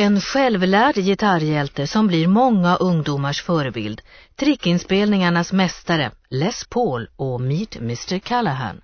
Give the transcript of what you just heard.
En självlärd gitarrhjälte som blir många ungdomars förebild, trickinspelningarnas mästare Les Paul och Meet Mr Callahan.